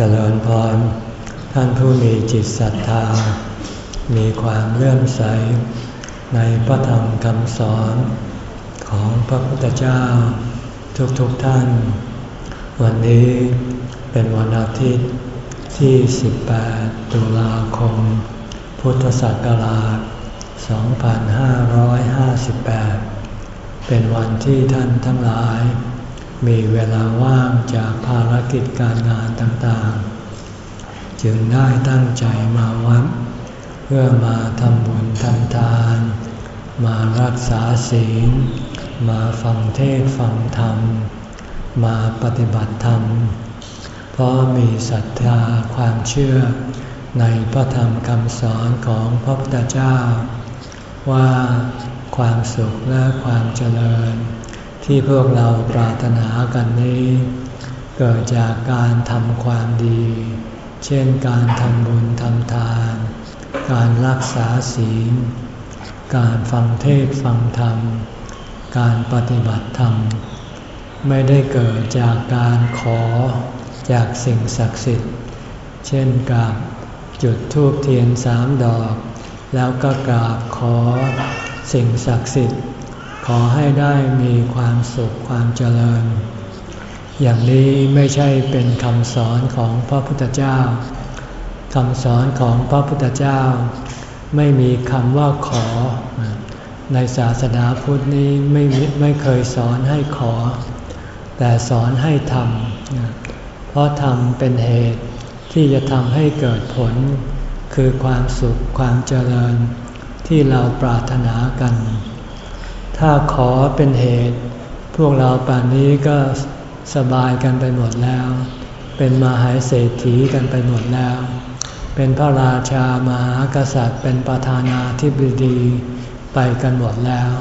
เจริญพร ท่านผู้มีจิตศรัทธา มีความเลื่อมใส ในพระธรรมคำสอนของพระพุทธเจ้า ทุกๆทท่าน วันนี้เป็นวันอาทิตย์ที่ 18 ตุลาคม พุทธศักราช 2558 เป็นวันที่ท่านทั้งหลาย มีเวลาว่างจากภารกิจการงานต่างๆ จึงได้ตั้งใจมาวัดเพื่อมาทำบุญทำทาน มารักษาศีล มาฟังเทศฟังธรรม มาปฏิบัติธรรม เพราะมีศรัทธาความเชื่อในพระธรรมคำสอนของพระพุทธเจ้า ว่าความสุขและความเจริญ ที่พวกเราปรารถนากันนี้ เกิดจากการทำความดี เช่นการทำบุญทำทาน การรักษาศีล การฟังเทศฟังธรรม การปฏิบัติธรรม ไม่ได้เกิดจากการขอจากสิ่งศักดิ์สิทธิ์ เช่นกับจุดธูปเทียนสามดอก แล้วก็กราบขอสิ่งศักดิ์สิทธิ์ ขอให้ได้มีความสุขความเจริญ อย่างนี้ไม่ใช่เป็นคำสอนของพระพุทธเจ้าคำสอนของพระพุทธเจ้า ไม่มีคำว่าขอ ในศาสนาพุทธนี้ไม่ไม่เคยสอนให้ขอ แต่สอนให้ทำเพราะทำเป็นเหตุที่จะทำให้เกิดผล คือความสุขความเจริญที่เราปรารถนากัน ถ้าขอเป็นเหตุ พวกเราป่านนี้ก็สบายกันไปหมดแล้ว เป็นมหาเศรษฐีกันไปหมดแล้ว เป็นพระราชามหากษัตริย์ เป็นประธานาธิบดีไปกันหมดแล้ว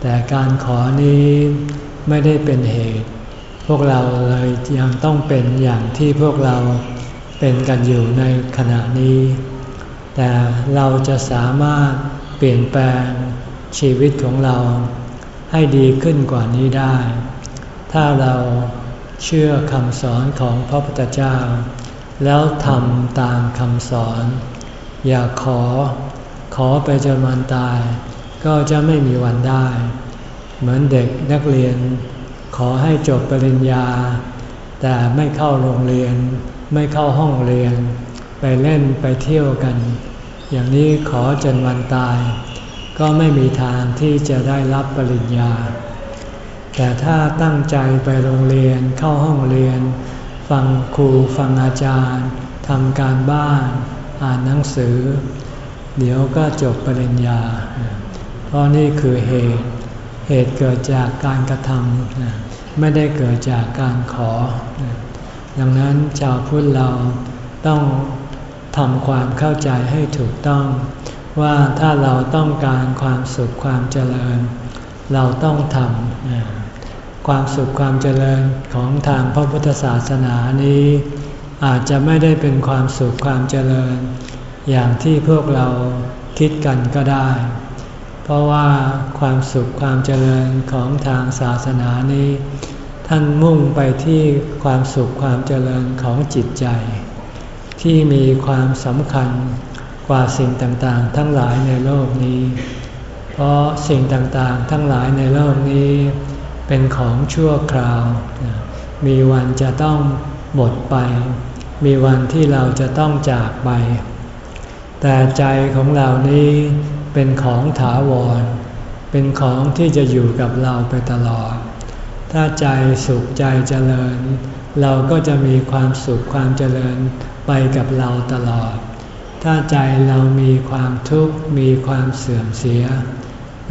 แต่การขอนี้ไม่ได้เป็นเหตุ พวกเราเลยยังต้องเป็นอย่างที่พวกเราเป็นกันอยู่ในขณะนี้ แต่เราจะสามารถเปลี่ยนแปลง ชีวิตของเราให้ดีขึ้นกว่านี้ได้ ถ้าเราเชื่อคำสอนของพระพุทธเจ้า แล้วทำตามคำสอน อย่าขอ ขอไปจนวันตาย ก็จะไม่มีวันได้ เหมือนเด็กนักเรียน ขอให้จบปริญญา แต่ไม่เข้าโรงเรียน ไม่เข้าห้องเรียน ไปเล่นไปเที่ยวกัน อย่างนี้ขอจนวันตาย ก็ไม่มีทางที่จะได้รับปริญญา แต่ถ้าตั้งใจไปโรงเรียนเข้าห้องเรียน ฟังครูฟังอาจารย์ทำการบ้าน อ่านหนังสือ เดี๋ยวก็จบปริญญา เพราะนี่คือเหตุ เหตุเกิดจากการกระทำไม่ได้เกิดจากการขอ ดังนั้นชาวพุทธเราต้องทำความเข้าใจให้ถูกต้อง ว่าถ้าเราต้องการความสุขความเจริญ เราต้องทำความสุขความเจริญของทางพระพุทธศาสนานี้ อาจจะไม่ได้เป็นความสุขความเจริญ อย่างที่พวกเราคิดกันก็ได้ เพราะว่าความสุขความเจริญของทางศาสนานี้ ท่านมุ่งไปที่ความสุขความเจริญของจิตใจ ที่มีความสำคัญ กว่าสิ่งต่างๆ ทั้งหลายในโลกนี้ เพราะสิ่งต่างๆ ทั้งหลายในโลกนี้ เป็นของชั่วคราว มีวันจะต้องหมดไป มีวันที่เราจะต้องจากไป แต่ใจของเรานี้เป็นของถาวร เป็นของที่จะอยู่กับเราไปตลอด ถ้าใจสุขใจเจริญ เราก็จะมีความสุขความเจริญไปกับเราตลอด ถ้าใจเรามีความทุกข์มีความเสื่อมเสีย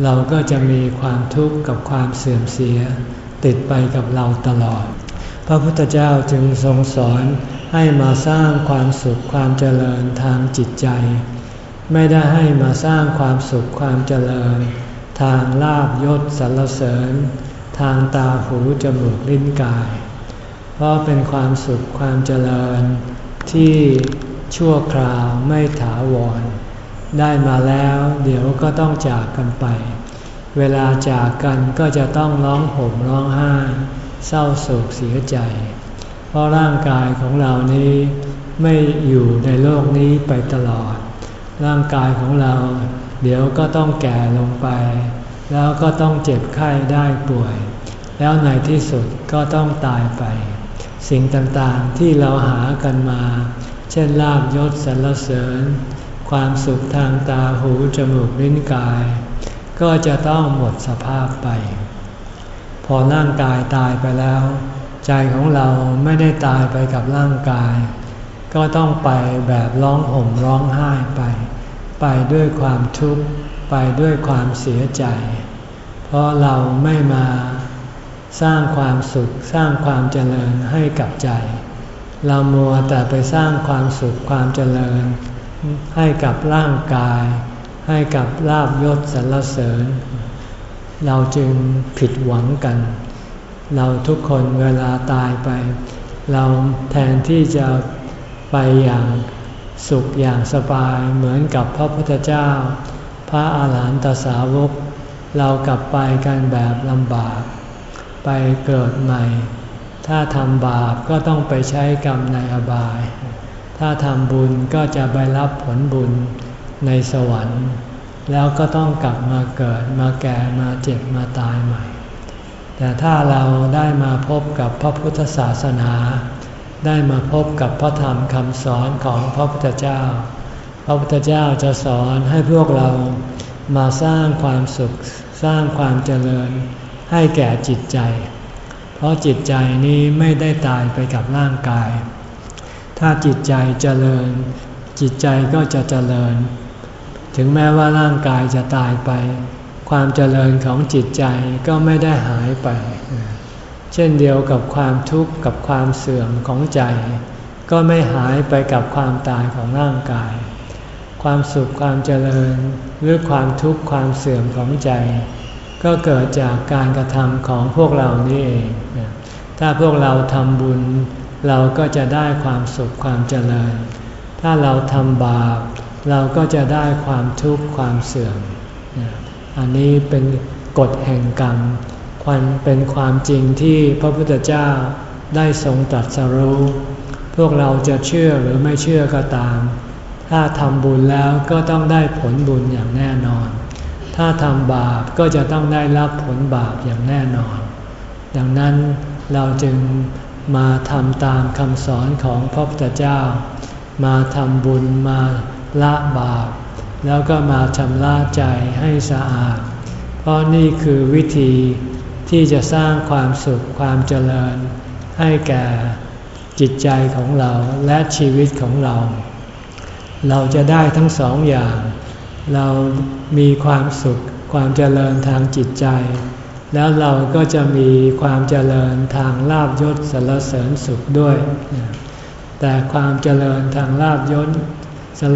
เราก็จะมีความทุกข์กับความเสื่อมเสีย ติดไปกับเราตลอด พระพุทธเจ้าจึงทรงสอนให้มาสร้างความสุขความเจริญทางจิตใจ ไม่ได้ให้มาสร้างความสุขความเจริญ ทางลาบยศสรรเสริญ ทางตาหูจมูกลิ้นกาย เพราะเป็นความสุขความเจริญที่ ชั่วคราวไม่ถาวร ได้มาแล้วเดี๋ยวก็ต้องจากกันไป เวลาจากกันก็จะต้องร้องห่มร้องไห้ เศร้าโศกเสียใจ เพราะร่างกายของเรานี้ไม่อยู่ในโลกนี้ไปตลอด ร่างกายของเรา เดี๋ยวก็ต้องแก่ลงไป แล้วก็ต้องเจ็บไข้ได้ป่วย แล้วในที่สุดก็ต้องตายไป สิ่งต่างๆที่เราหากันมา เช่นลาบยศสรรเสริญ ความสุขทางตาหูจมูกลิ้นกาย ก็จะต้องหมดสภาพไป พอร่างกายตายไปแล้ว ใจของเราไม่ได้ตายไปกับร่างกาย ก็ต้องไปแบบร้องห่มร้องไห้ไป ไปด้วยความทุกข์ไปด้วยความเสียใจ เพราะเราไม่มาสร้างความสุขสร้างความเจริญให้กับใจ เรามัวแต่ไปสร้างความสุขความเจริญ ให้กับร่างกาย ให้กับลาบยศสรรเสริญ เราจึงผิดหวังกัน เราทุกคนเวลาตายไป เราแทนที่จะไปอย่างสุขอย่างสบายเหมือนกับพระพุทธเจ้า พระอาหารหันตสาวก เรากลับไปกันแบบลำบาก ไปเกิดใหม่ ถ้าทำบาปก็ต้องไปใช้กรรมในอบาย ถ้าทำบุญก็จะไปรับผลบุญในสวรรค์ แล้วก็ต้องกลับมาเกิดมาแก่มาเจ็บมาตายใหม่ แต่ถ้าเราได้มาพบกับพระพุทธศาสนา ได้มาพบกับพระธรรมคำสอนของพระพุทธเจ้า พระพุทธเจ้าจะสอนให้พวกเรามาสร้างความสุขสร้างความเจริญให้แก่จิตใจ เพราะจิตใจนี้ไม่ได้ตายไปกับร่างกาย ถ้าจิตใจเจริญ จิตใจก็จะเจริญ ถึงแม้ว่าร่างกายจะตายไป ความเจริญของจิตใจก็ไม่ได้หายไป เช่นเดียวกับความทุกข์กับความเสื่อมของใจ ก็ไม่หายไปกับความตายของร่างกาย ความสุขความเจริญหรือความทุกข์ความเสื่อมของใจ ก็เกิดจากการกระทำของพวกเรานี่เอง ถ้าพวกเราทำบุญ เราก็จะได้ความสุขความเจริญ ถ้าเราทำบาป เราก็จะได้ความทุกข์ความเสื่อม อันนี้เป็นกฎแห่งกรรมความเป็นความจริงที่พระพุทธเจ้าได้ทรงตรัสรู้ พวกเราจะเชื่อหรือไม่เชื่อก็ตาม ถ้าทำบุญแล้วก็ต้องได้ผลบุญอย่างแน่นอน ถ้าทำบาปก็จะต้องได้รับผลบาปอย่างแน่นอน ดังนั้นเราจึงมาทำตามคำสอนของพระพุทธเจ้า มาทำบุญมาละบาป แล้วก็มาชำระใจให้สะอาด เพราะนี่คือวิธีที่จะสร้างความสุขความเจริญ ให้แก่จิตใจของเราและชีวิตของเรา เราจะได้ทั้งสองอย่าง เรามีความสุข ความเจริญทางจิตใจ แล้วเราก็จะมีความเจริญทางลาบยศสรรเสริญสุขด้วย แต่ความเจริญทางลาบยศสร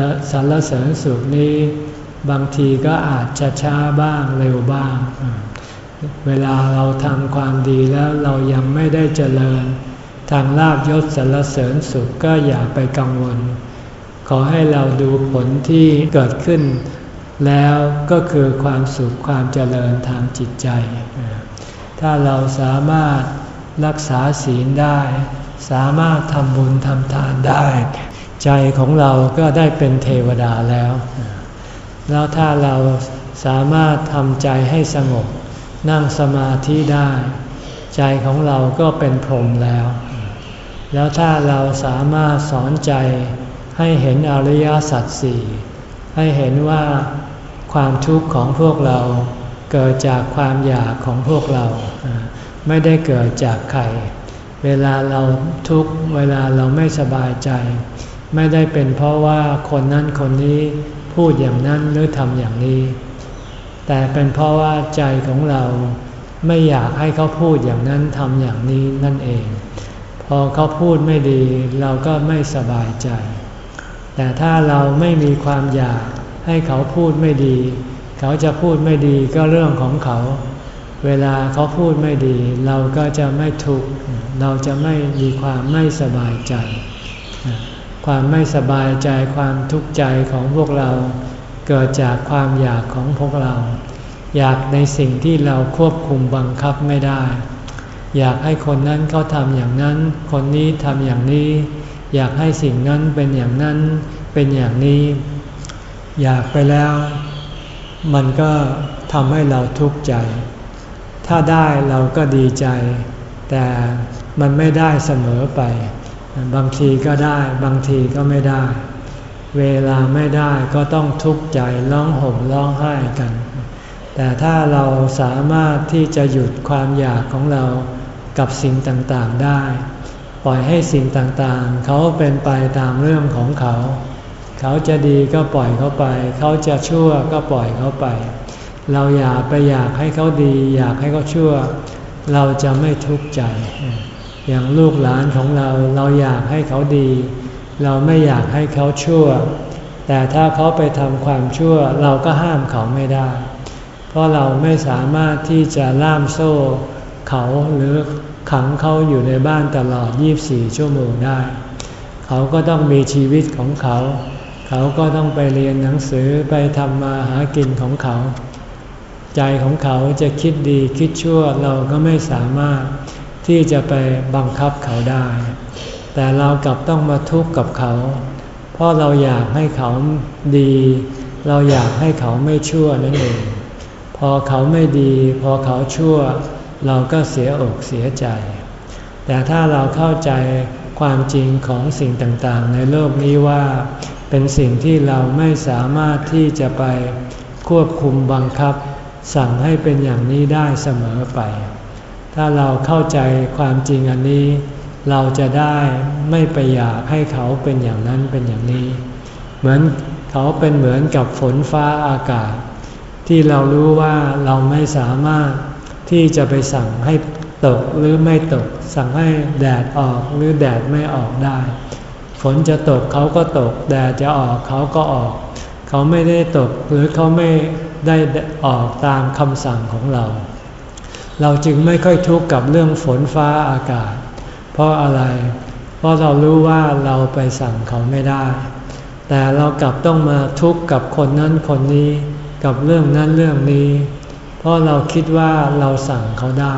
รเสริญสุขนี้บางทีก็อาจจะช้าบ้างเร็วบ้าง เวลาเราทำความดีแล้วเรายังไม่ได้เจริญ ทางลาบยศสรรเสริญสุขก็อย่าไปกังวล ขอให้เราดูผลที่เกิดขึ้น แล้วก็คือความสุขความเจริญทางจิตใจ ถ้าเราสามารถรักษาศีลได้ สามารถทำบุญทำทานได้ ใจของเราก็ได้เป็นเทวดาแล้ว แล้วถ้าเราสามารถทำใจให้สงบ นั่งสมาธิได้ ใจของเราก็เป็นพรหมแล้ว แล้วถ้าเราสามารถสอนใจให้เห็นอริยสัจสี่ให้เห็นว่า ความทุกข์ของพวกเราเกิดจากความอยากของพวกเรา ไม่ได้เกิดจากใคร เวลาเราทุกข์เวลาเราไม่สบายใจ ไม่ได้เป็นเพราะว่าคนนั้นคนนี้พูดอย่างนั้นหรือทำอย่างนี้ แต่เป็นเพราะว่าใจของเราไม่อยากให้เขาพูดอย่างนั้นทำอย่างนี้นั่นเอง พอเขาพูดไม่ดีเราก็ไม่สบายใจ แต่ถ้าเราไม่มีความอยาก ให้เขาพูดไม่ดี เขาจะพูดไม่ดีก็เรื่องของเขา เวลาเขาพูดไม่ดี เราก็จะไม่ทุกข์เราจะไม่มีความไม่สบายใจ ความไม่สบายใจความทุกข์ใจของพวกเรา เกิดจากความอยากของพวกเรา อยากในสิ่งที่เราควบคุมบังคับไม่ได้ อยากให้คนนั้นเขาทำอย่างนั้น คนนี้ทำอย่างนี้ อยากให้สิ่งนั้นเป็นอย่างนั้นเป็นอย่างนี้ อยากไปแล้ว มันก็ทำให้เราทุกข์ใจ ถ้าได้เราก็ดีใจ แต่มันไม่ได้เสมอไป บางทีก็ได้ บางทีก็ไม่ได้ เวลาไม่ได้ก็ต้องทุกข์ใจร้องห่มร้องไห้กัน แต่ถ้าเราสามารถที่จะหยุดความอยากของเรากับสิ่งต่างๆได้ ปล่อยให้สิ่งต่างๆ เขาเป็นไปตามเรื่องของเขา เขาจะดีก็ปล่อยเขาไป เขาจะชั่วก็ปล่อยเขาไป เราอยากไปอยากให้เขาดี อยากให้เขาชั่ว เราจะไม่ทุกข์ใจ อย่างลูกหลานของเราเราอยากให้เขาดี เราไม่อยากให้เขาชั่ว แต่ถ้าเขาไปทำความชั่ว เราก็ห้ามเขาไม่ได้ เพราะเราไม่สามารถที่จะล่ามโซ่เขาหรือขังเขาอยู่ในบ้านตลอด 24 ชั่วโมงได้ เขาก็ต้องมีชีวิตของเขา เขาก็ต้องไปเรียนหนังสือไปทำมาหากินของเขา ใจของเขาจะคิดดีคิดชั่วเราก็ไม่สามารถที่จะไปบังคับเขาได้ แต่เรากลับต้องมาทุกข์กับเขา เพราะเราอยากให้เขาดี เราอยากให้เขาไม่ชั่วนั่นเอง พอเขาไม่ดี พอเขาชั่ว เราก็เสียอกเสียใจ แต่ถ้าเราเข้าใจความจริงของสิ่งต่างๆ ในโลกนี้ว่า เป็นสิ่งที่เราไม่สามารถที่จะไปควบคุมบังคับ สั่งให้เป็นอย่างนี้ได้เสมอไป ถ้าเราเข้าใจความจริงอันนี้ เราจะได้ไม่ไปอยากให้เขาเป็นอย่างนั้นเป็นอย่างนี้ เหมือนเขาเป็นเหมือนกับฝนฟ้าอากาศ ที่เรารู้ว่าเราไม่สามารถที่จะไปสั่งให้ตกหรือไม่ตก สั่งให้แดดออกหรือแดดไม่ออกได้ ฝนจะตกเขาก็ตก แดดจะออกเขาก็ออก เขาไม่ได้ตกหรือเขาไม่ได้ออกตามคำสั่งของเรา เราจึงไม่ค่อยทุกข์กับเรื่องฝนฟ้าอากาศ เพราะอะไร เพราะเรารู้ว่าเราไปสั่งเขาไม่ได้ แต่เรากลับต้องมาทุกข์กับคนนั้นคนนี้ กับเรื่องนั้นเรื่องนี้ เพราะเราคิดว่าเราสั่งเขาได้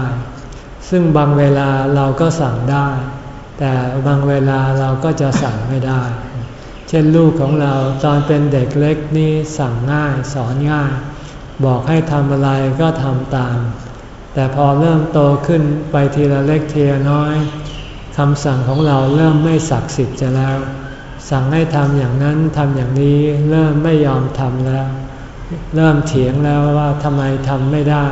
ซึ่งบางเวลาเราก็สั่งได้ แต่บางเวลาเราก็จะสั่งไม่ได้ เช่นลูกของเราตอนเป็นเด็กเล็กนี่สั่งง่ายสอนง่าย บอกให้ทำอะไรก็ทำตาม แต่พอเริ่มโตขึ้นไปทีละเล็กทีละน้อยคำสั่งของเราเริ่มไม่ศักดิ์สิทธิ์จะแล้ว สั่งให้ทำอย่างนั้นทำอย่างนี้เริ่มไม่ยอมทำแล้ว เริ่มเถียงแล้วว่าทำไมทำไม่ได้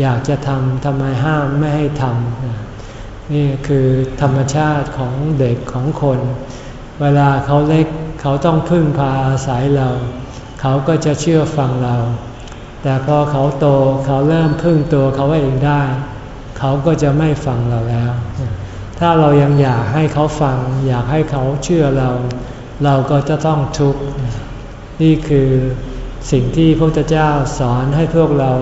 อยากจะทำทำไมห้ามไม่ให้ทำ นี่คือธรรมชาติของเด็กของคน เวลาเขาเล็กเขาต้องพึ่งพาอาศัยเรา เขาก็จะเชื่อฟังเรา แต่พอเขาโตเขาเริ่มพึ่งตัวเขาเองได้ เขาก็จะไม่ฟังเราแล้ว ถ้าเรายังอยากให้เขาฟัง อยากให้เขาเชื่อเรา เราก็จะต้องทุกข์นี่คือสิ่งที่พระพุทธเจ้าสอนให้พวกเรา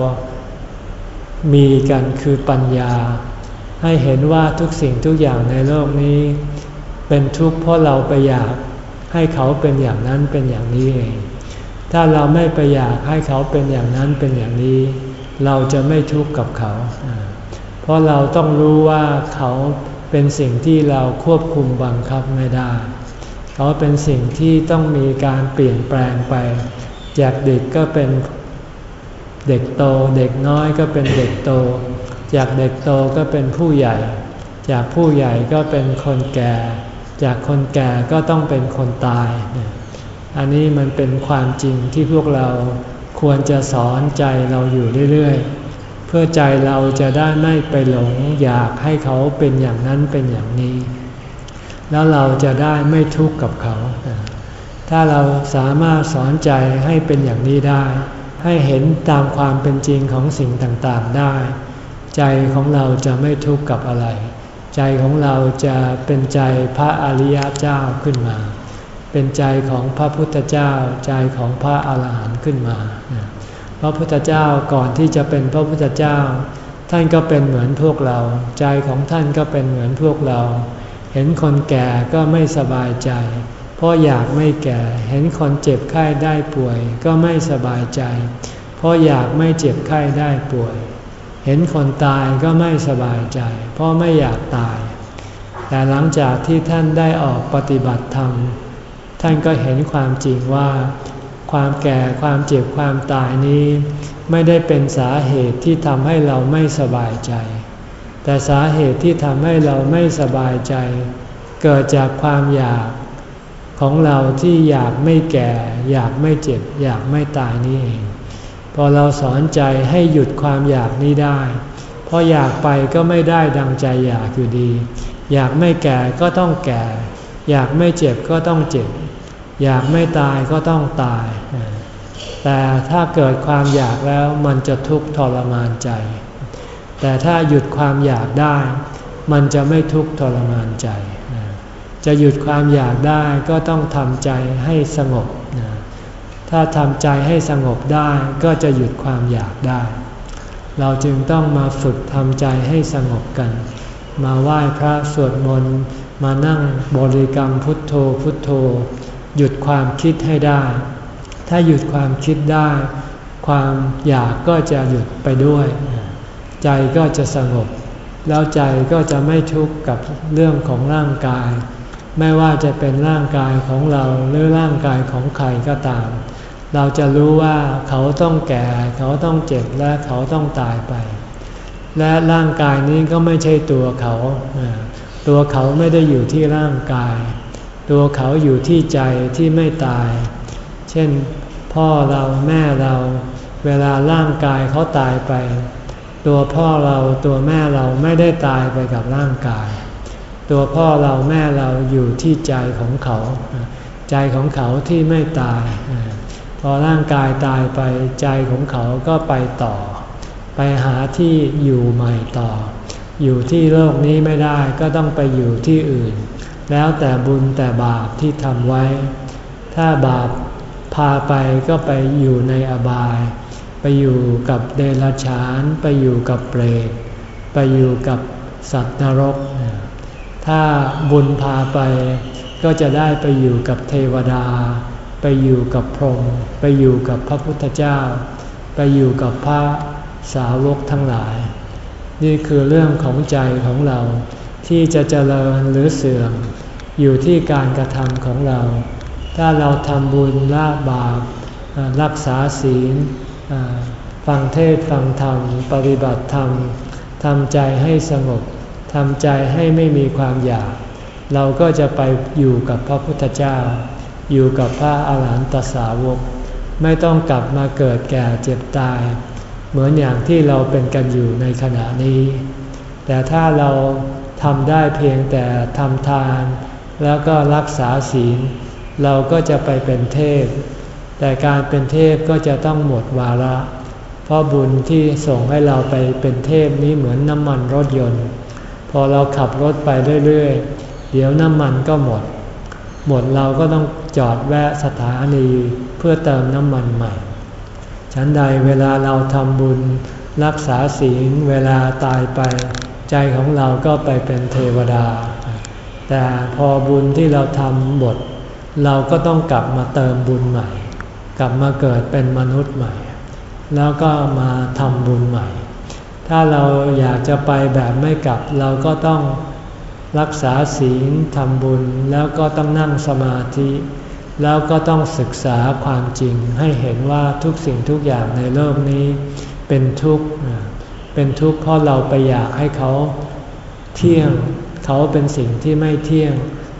มีกันคือปัญญา ให้เห็นว่าทุกสิ่งทุกอย่างในโลกนี้ เป็นทุกข์เพราะเราไปอยากให้เขาเป็นอย่างนั้นเป็นอย่างนี้เอง ถ้าเราไม่ไปอยากให้เขาเป็นอย่างนั้นเป็นอย่างนี้ เราจะไม่ทุกข์กับเขา เพราะเราต้องรู้ว่าเขาเป็นสิ่งที่เราควบคุมบังคับไม่ได้ เขาเป็นสิ่งที่ต้องมีการเปลี่ยนแปลงไป จากเด็กก็เป็นเด็กโต เด็กน้อยก็เป็นเด็กโต จากเด็กโตก็เป็นผู้ใหญ่ จากผู้ใหญ่ก็เป็นคนแก่ จากคนแก่ก็ต้องเป็นคนตาย อันนี้มันเป็นความจริงที่พวกเราควรจะสอนใจเราอยู่เรื่อยๆ เพื่อใจเราจะได้ไม่ไปหลงอยากให้เขาเป็นอย่างนั้นเป็นอย่างนี้ แล้วเราจะได้ไม่ทุกข์กับเขา ถ้าเราสามารถสอนใจให้เป็นอย่างนี้ได้ ให้เห็นตามความเป็นจริงของสิ่งต่างๆได้ ใจของเราจะไม่ทุกข์กับอะไร ใจของเราจะเป็นใจพระอริยเจ้าขึ้นมา เป็นใจของพระพุทธเจ้า ใจของพระอาหารหันต์ขึ้นมา พระพุทธเจ้าก่อนที่จะเป็นพระพุทธเจ้า ท่านก็เป็นเหมือนพวกเรา ใจของท่านก็เป็นเหมือนพวกเรา เห็นคนแก่ก็ไม่สบายใจ เพราะอยากไม่แก่ เห็นคนเจ็บไข้ได้ป่วย ก็ไม่สบายใจ เพราะอยากไม่เจ็บไข้ได้ป่วย เห็นคนตายก็ไม่สบายใจ เพราะไม่อยากตาย แต่หลังจากที่ท่านได้ออกปฏิบัติธรรม ท่านก็เห็นความจริงว่า ความแก่ความเจ็บความตายนี้ ไม่ได้เป็นสาเหตุที่ทำให้เราไม่สบายใจ แต่สาเหตุที่ทำให้เราไม่สบายใจ เกิดจากความอยากของเราที่อยากไม่แก่ อยากไม่เจ็บ อยากไม่ตายนี่เอง พอเราสอนใจให้หยุดความอยากนี้ได้พออยากไปก็ไม่ได้ดังใจอยากอยู่ดี อยากไม่แก่ก็ต้องแก่ อยากไม่เจ็บก็ต้องเจ็บ อยากไม่ตายก็ต้องตาย แต่ถ้าเกิดความอยากแล้วมันจะทุกข์ทรมานใจ แต่ถ้าหยุดความอยากได้ มันจะไม่ทุกข์ทรมานใจ จะหยุดความอยากได้ก็ต้องทำใจให้สงบ ถ้าทำใจให้สงบได้ก็จะหยุดความอยากได้ เราจึงต้องมาฝึกทำใจให้สงบกัน มาไหว้พระสวดมนต์มานั่งบริกรรมพุทโธพุทโธ หยุดความคิดให้ได้ ถ้าหยุดความคิดได้ ความอยากก็จะหยุดไปด้วย ใจก็จะสงบ แล้วใจก็จะไม่ทุกข์กับเรื่องของร่างกาย ไม่ว่าจะเป็นร่างกายของเราหรือร่างกายของใครก็ตาม เราจะรู้ว่าเขาต้องแก่ เขาต้องเจ็บและเขาต้องตายไป และร่างกายนี้ก็ไม่ใช่ตัวเขา ตัวเขาไม่ได้อยู่ที่ร่างกาย ตัวเขาอยู่ที่ใจที่ไม่ตาย เช่นพ่อเราแม่เรา เวลาร่างกายเขาตายไป ตัวพ่อเราตัวแม่เราไม่ได้ตายไปกับร่างกาย ตัวพ่อเราแม่เราอยู่ที่ใจของเขา ใจของเขาที่ไม่ตาย พอร่างกายตายไปใจของเขาก็ไปต่อ ไปหาที่อยู่ใหม่ต่อ อยู่ที่โลกนี้ไม่ได้ก็ต้องไปอยู่ที่อื่น แล้วแต่บุญแต่บาปที่ทำไว้ ถ้าบาปพาไปก็ไปอยู่ในอบาย ไปอยู่กับเดรัจฉาน ไปอยู่กับเปรตไปอยู่กับสัตว์นรก ถ้าบุญพาไปก็จะได้ไปอยู่กับเทวดา ไปอยู่กับพรหมไปอยู่กับพระพุทธเจ้า ไปอยู่กับพระสาวกทั้งหลาย นี่คือเรื่องของใจของเรา ที่จะเจริญหรือเสื่อม อยู่ที่การกระทำของเรา ถ้าเราทำบุญละบาปรักษาศีลฟังเทศฟังธรรม ปฏิบัติธรรมทำใจให้สงบทำใจให้ไม่มีความอยาก เราก็จะไปอยู่กับพระพุทธเจ้า อยู่กับพระอาหารหันตสาวก ไม่ต้องกลับมาเกิดแก่เจ็บตาย เหมือนอย่างที่เราเป็นกันอยู่ในขณะนี้ แต่ถ้าเราทำได้เพียงแต่ทำทาน แล้วก็รักษาศีล เราก็จะไปเป็นเทพ แต่การเป็นเทพก็จะต้องหมดวาระ เพราะบุญที่ส่งให้เราไปเป็นเทพนี้เหมือนน้ำมันรถยนต์ พอเราขับรถไปเรื่อยๆ เดี๋ยวน้ำมันก็หมด หมดเราก็ต้องจอดแวะสถานีเพื่อเติมน้ำมันใหม่ ฉันใดเวลาเราทำบุญรักษาศีลเวลาตายไป ใจของเราก็ไปเป็นเทวดา แต่พอบุญที่เราทำหมด เราก็ต้องกลับมาเติมบุญใหม่ กลับมาเกิดเป็นมนุษย์ใหม่ แล้วก็มาทำบุญใหม่ ถ้าเราอยากจะไปแบบไม่กลับเราก็ต้อง รักษาศีลทำบุญแล้วก็ต้องนั่งสมาธิ แล้วก็ต้องศึกษาความจริงให้เห็นว่าทุกสิ่งทุกอย่างในโลกนี้ เป็นทุกข์เป็นทุกข์เพราะเราไปอยากให้เขาเที่ยง เขาเป็นสิ่งที่ไม่เที่ยง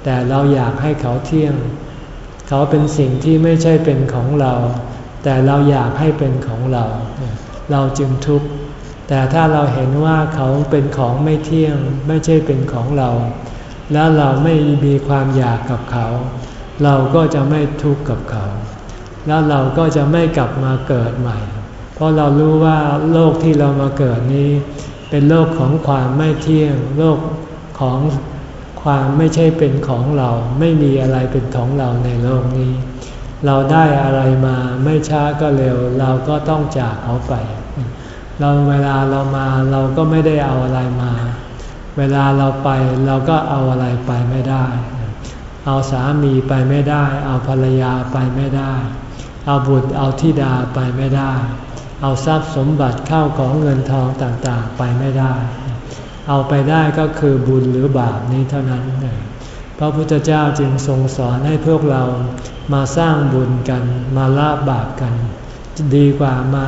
แต่เราอยากให้เขาเที่ยง เขาเป็นสิ่งที่ไม่ใช่เป็นของเรา แต่เราอยากให้เป็นของเรา เราจึงทุกข์ แต่ถ้าเราเห็นว่าเขาเป็นของไม่เที่ยงไม่ใช่เป็นของเรา แล้วเราไม่มีความอยากกับเขา เราก็จะไม่ทุกข์กับเขา แล้วเราก็จะไม่กลับมาเกิดใหม่ เพราะเรารู้ว่าโลกที่เรามาเกิดนี้ เป็นโลกของความไม่เที่ยง โลกของความไม่ใช่เป็นของเรา ไม่มีอะไรเป็นของเราในโลกนี้ เราได้อะไรมาไม่ช้าก็เร็ว เราก็ต้องจากเขาไป เราเวลาเรามาเราก็ไม่ได้เอาอะไรมา เวลาเราไปเราก็เอาอะไรไปไม่ได้ เอาสามีไปไม่ได้ เอาภรรยาไปไม่ได้ เอาบุตรเอาธิดาไปไม่ได้ เอาทรัพย์สมบัติเข้าของเงินทองต่างๆไปไม่ได้ เอาไปได้ก็คือบุญหรือบาปนี้เท่านั้นพระพุทธเจ้าจึงทรงสอนให้พวกเรามาสร้างบุญกันมาลาบบาปกัน ดีกว่ามา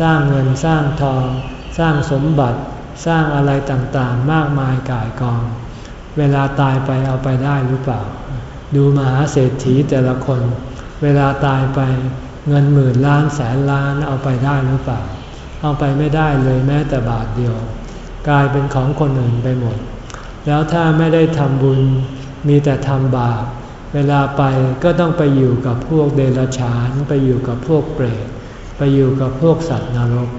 สร้างเงินสร้างทอง สร้างสมบัติสร้างอะไรต่างๆ มากมายกายกอง เวลาตายไปเอาไปได้หรือเปล่า ดูมหาเศรษฐีแต่ละคน เวลาตายไปเงินหมื่นล้านแสนล้านเอาไปได้หรือเปล่า เอาไปไม่ได้เลยแม้แต่บาทเดียว กลายเป็นของคนอื่นไปหมด แล้วถ้าไม่ได้ทำบุญมีแต่ทำบาปเวลาไปก็ต้องไปอยู่กับพวกเดรัจฉานไปอยู่กับพวกเปรต ไปอยู่กับพวกสัตว์นรก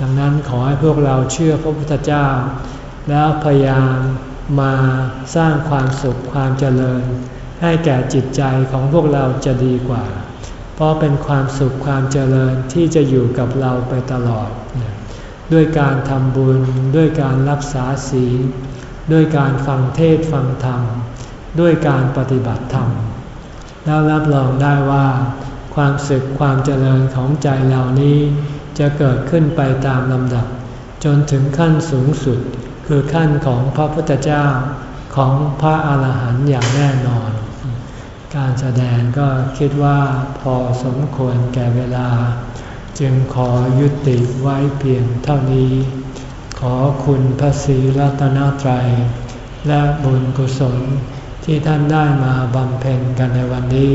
ดังนั้นขอให้พวกเราเชื่อพระพุทธเจ้า แล้วพยายามมาสร้างความสุขความเจริญ ให้แก่จิตใจของพวกเราจะดีกว่า เพราะเป็นความสุขความเจริญที่จะอยู่กับเราไปตลอด ด้วยการทำบุญ ด้วยการรักษาศีล ด้วยการฟังเทศฟังธรรม ด้วยการปฏิบัติธรรม แล้วรับรองได้ว่า ความสึกความเจริญของใจเหล่านี้ จะเกิดขึ้นไปตามลำดับ จนถึงขั้นสูงสุด คือขั้นของพระพุทธเจ้าของพระอาหารหันต์อย่างแน่นอน การแสดงก็คิดว่าพอสมควรแก่เวลา จึงขอยุติไว้เพียงเท่านี้ ขอคุณพระศรีรัตนตรัย และบุญกุศลที่ท่านได้มาบำเพ็ญกันในวันนี้